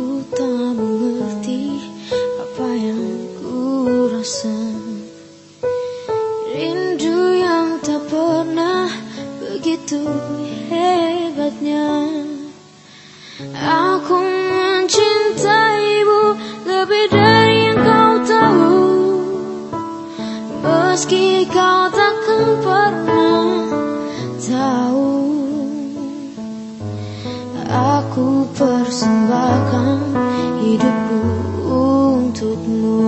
Aku tak mengerti apa yang ku rasa. Rindu yang tak pernah begitu hebatnya. Aku mencintaimu lebih dari yang kau tahu. Meski kau Aku persembahkan hidupku untukmu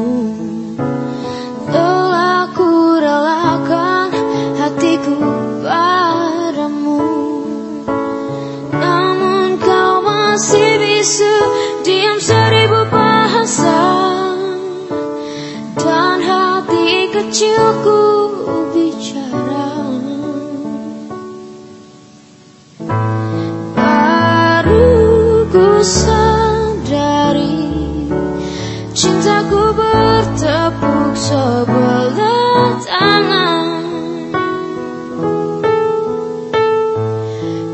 sebelah tangan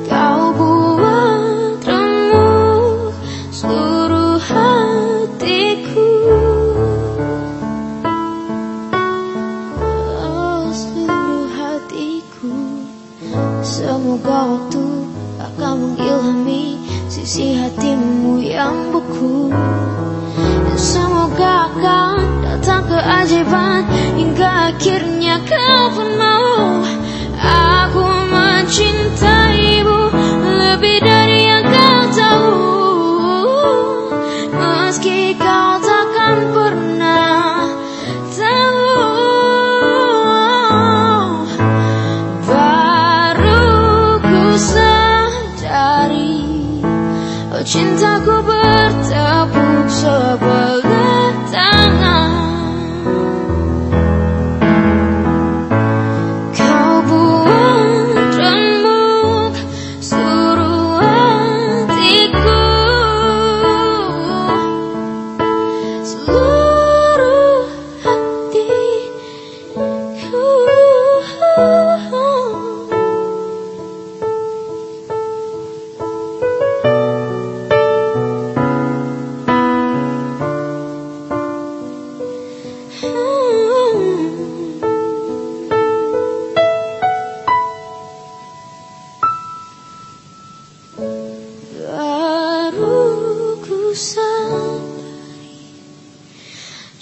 Kau buat remuk seluruh hatiku oh, Seluruh hatiku Semoga waktu akan mengilhami sisi hatimu yang beku Dan semoga datang keajaiban Hingga akhirnya kau pun mau. Aku mencintaimu lebih dari yang kau tahu. Meski kau takkan pernah tahu. Baru ku sadari Oh cintaku bertepuk sebelah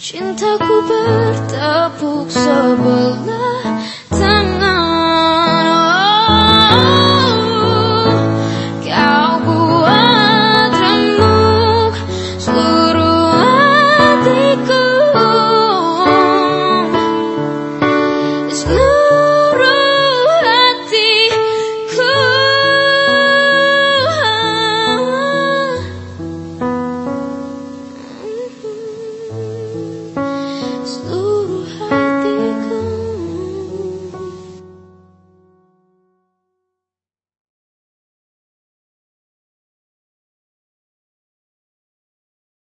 Cintaku bertepuk sebelah